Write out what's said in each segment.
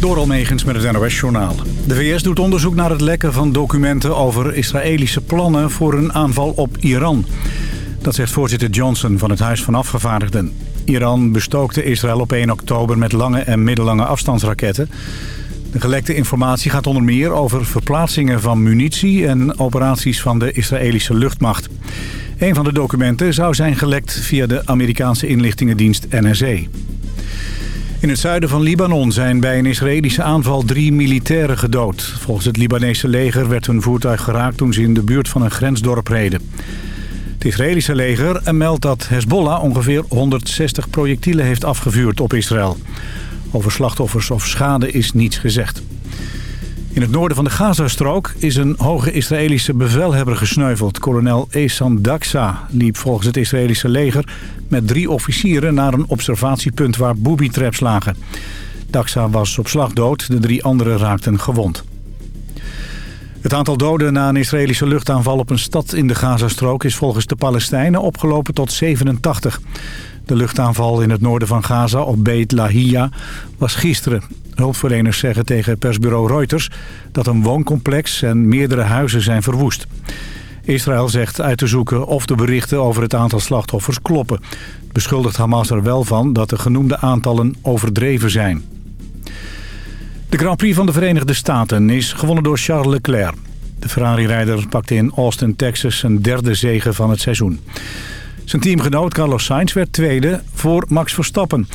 Door Almegens met het NOS-journaal. De VS doet onderzoek naar het lekken van documenten over Israëlische plannen voor een aanval op Iran. Dat zegt voorzitter Johnson van het Huis van Afgevaardigden. Iran bestookte Israël op 1 oktober met lange en middellange afstandsraketten. De gelekte informatie gaat onder meer over verplaatsingen van munitie en operaties van de Israëlische luchtmacht. Een van de documenten zou zijn gelekt via de Amerikaanse inlichtingendienst NSA. In het zuiden van Libanon zijn bij een Israëlische aanval drie militairen gedood. Volgens het Libanese leger werd hun voertuig geraakt toen ze in de buurt van een grensdorp reden. Het Israëlische leger meldt dat Hezbollah ongeveer 160 projectielen heeft afgevuurd op Israël. Over slachtoffers of schade is niets gezegd. In het noorden van de Gazastrook is een hoge Israëlische bevelhebber gesneuveld. Kolonel Esan Daksa liep volgens het Israëlische leger met drie officieren naar een observatiepunt waar booby-traps lagen. Daksa was op slag dood, de drie anderen raakten gewond. Het aantal doden na een Israëlische luchtaanval op een stad in de Gazastrook is volgens de Palestijnen opgelopen tot 87. De luchtaanval in het noorden van Gaza op Beit Lahia was gisteren. Hulpverleners zeggen tegen persbureau Reuters dat een wooncomplex en meerdere huizen zijn verwoest. Israël zegt uit te zoeken of de berichten over het aantal slachtoffers kloppen. Beschuldigt Hamas er wel van dat de genoemde aantallen overdreven zijn. De Grand Prix van de Verenigde Staten is gewonnen door Charles Leclerc. De Ferrari-rijder pakte in Austin, Texas een derde zege van het seizoen. Zijn teamgenoot Carlos Sainz werd tweede voor Max Verstappen.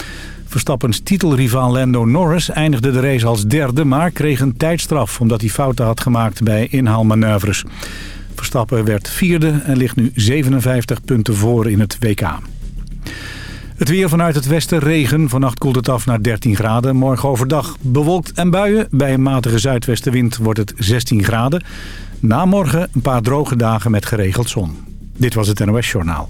Verstappens titelrivaal Lando Norris eindigde de race als derde... maar kreeg een tijdstraf omdat hij fouten had gemaakt bij inhaalmanoeuvres. Verstappen werd vierde en ligt nu 57 punten voor in het WK. Het weer vanuit het westen regen. Vannacht koelt het af naar 13 graden. Morgen overdag bewolkt en buien. Bij een matige zuidwestenwind wordt het 16 graden. Na morgen een paar droge dagen met geregeld zon. Dit was het NOS Journaal.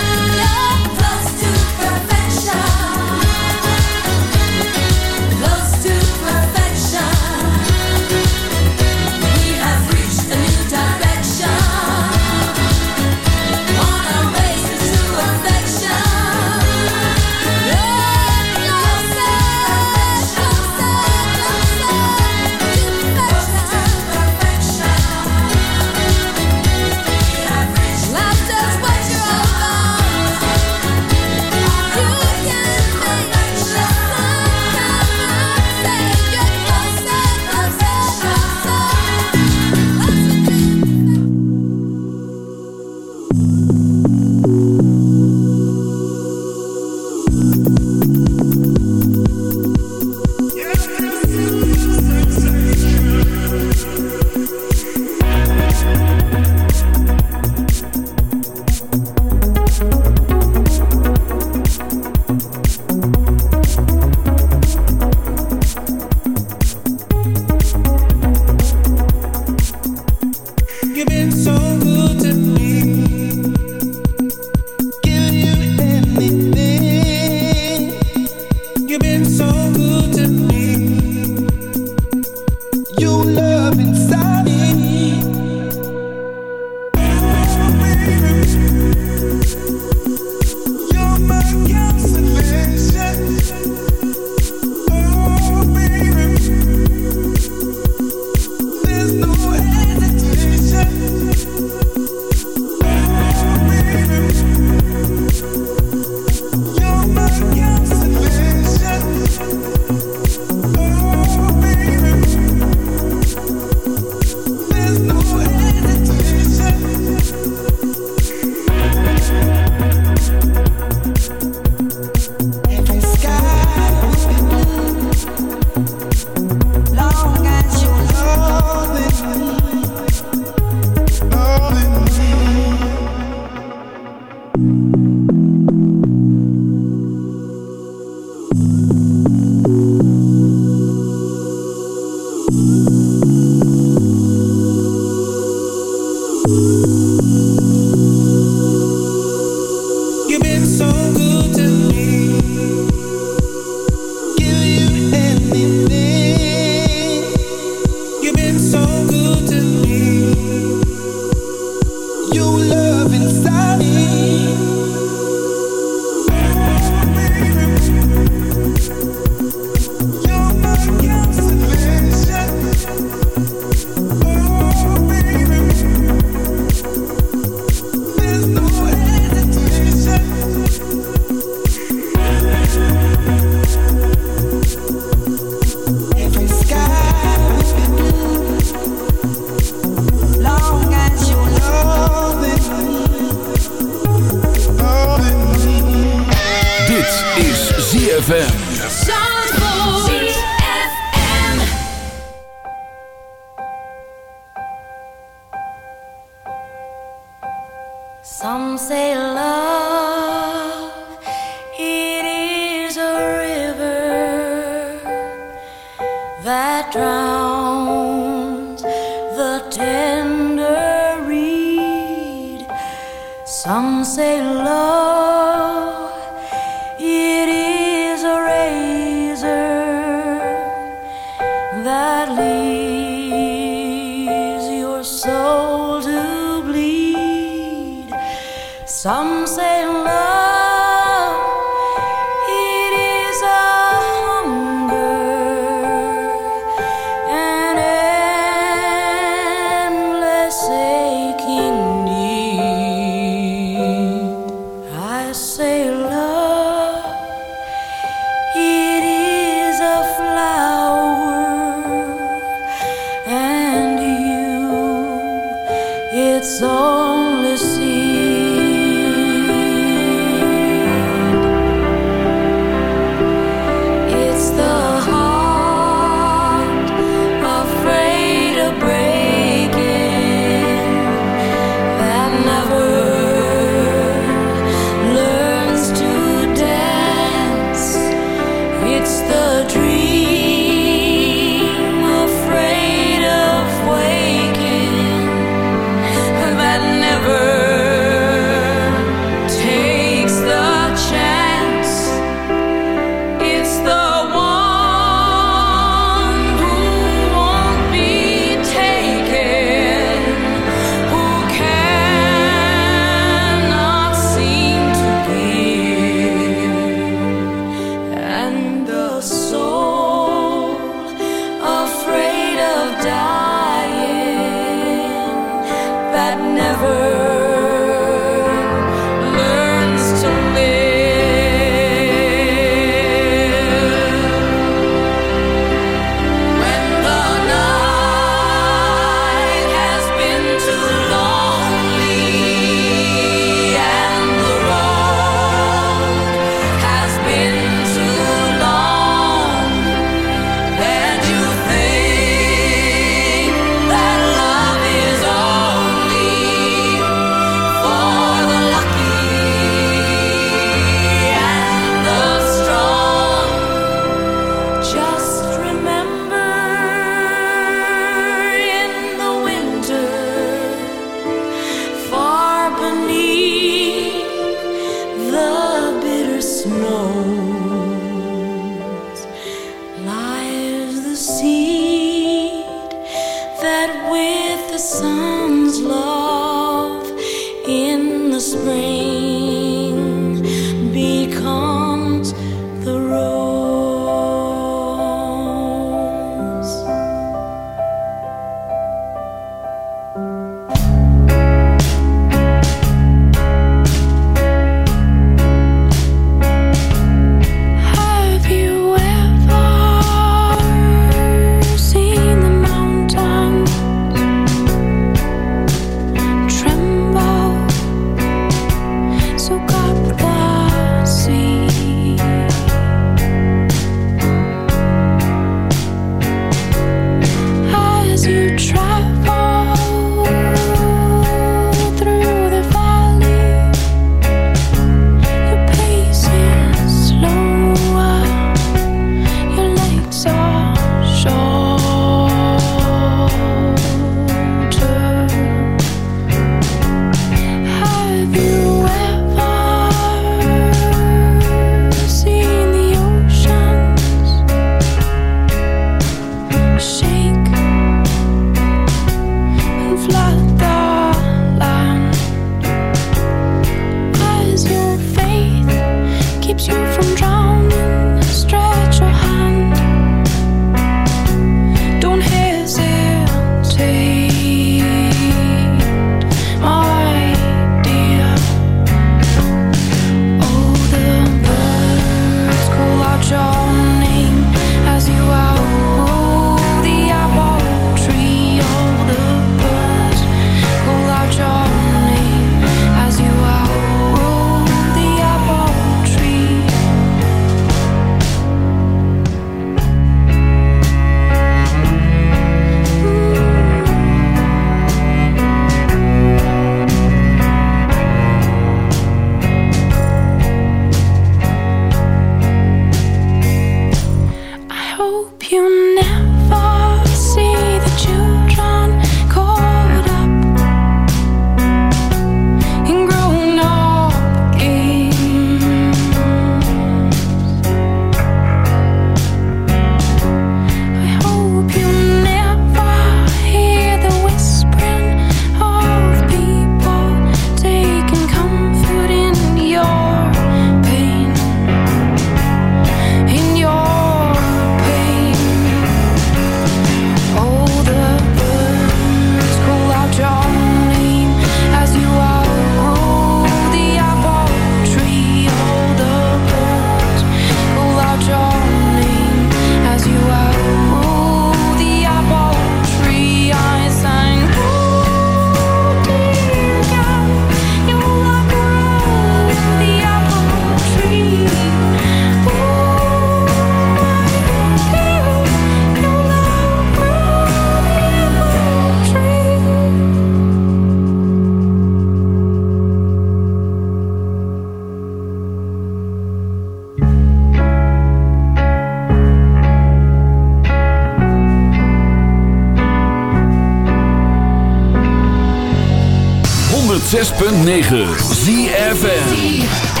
106.9 ZFN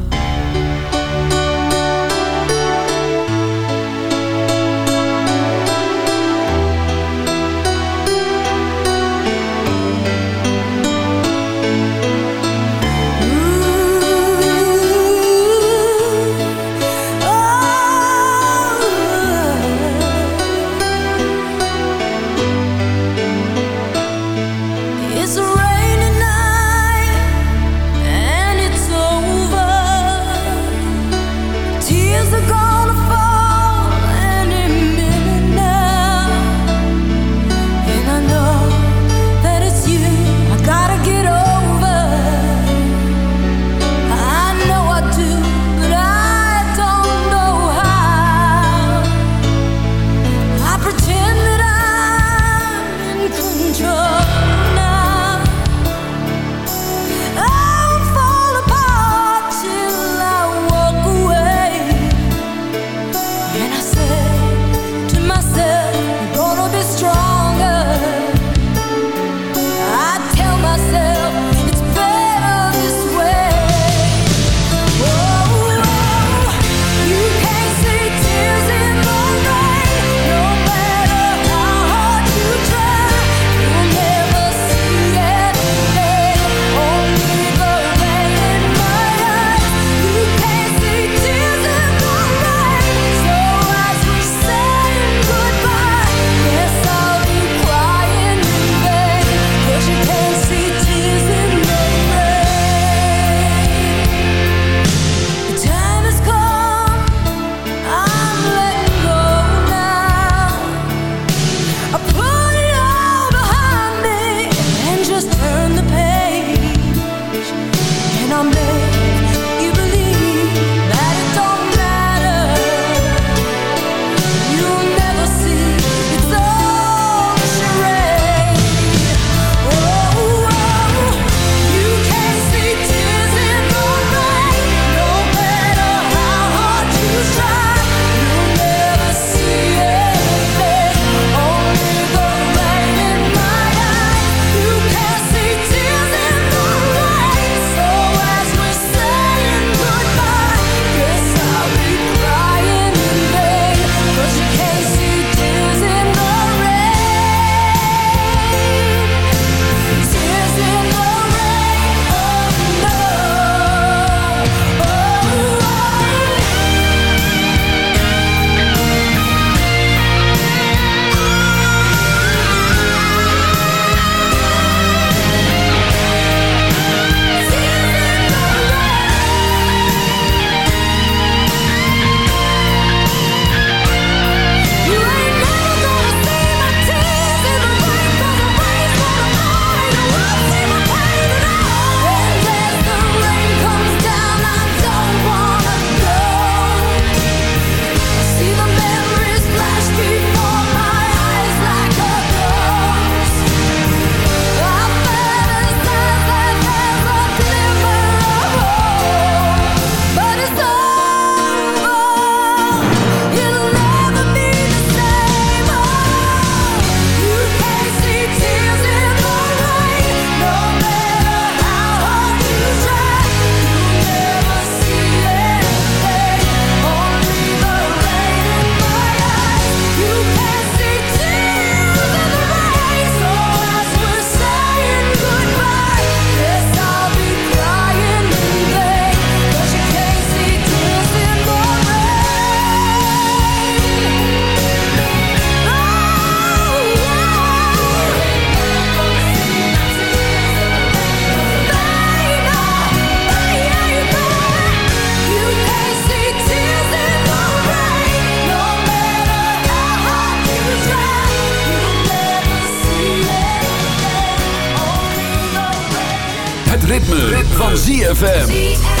Ritme, van ZFM.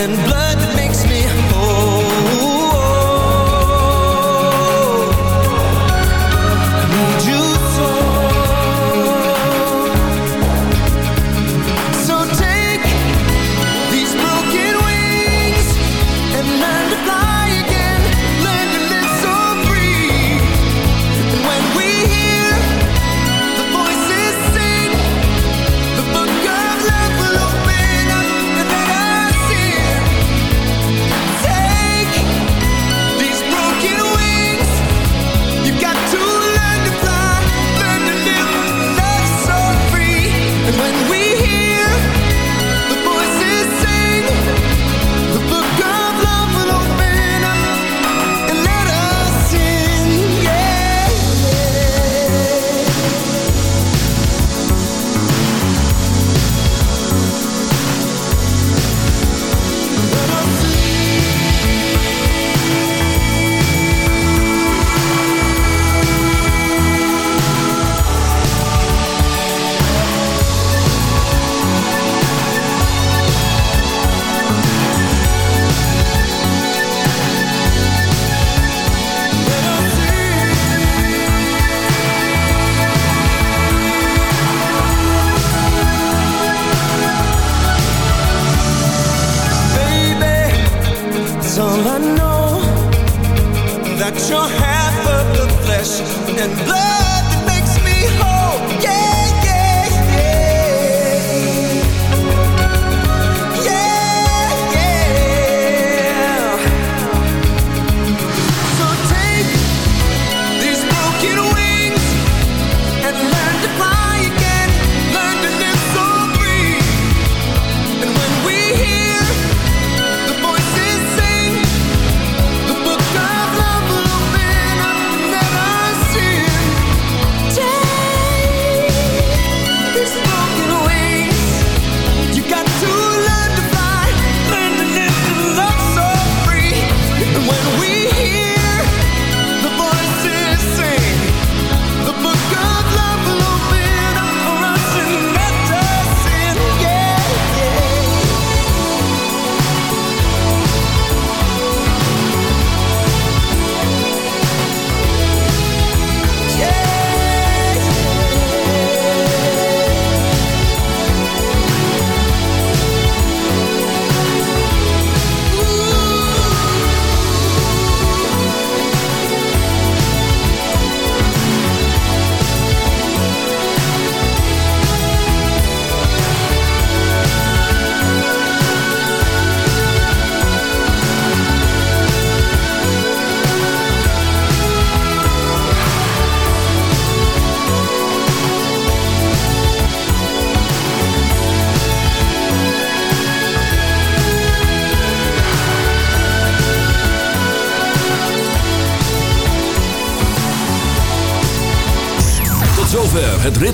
And blood